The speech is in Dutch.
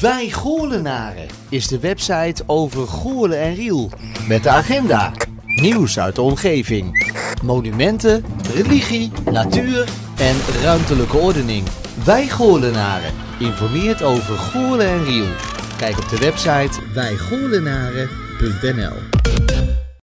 Wij Goorlenaren is de website over Goorlen en Riel. Met de agenda, nieuws uit de omgeving, monumenten, religie, natuur en ruimtelijke ordening. Wij Goorlenaren informeert over Goorlen en Riel. Kijk op de website wijgoorlenaren.nl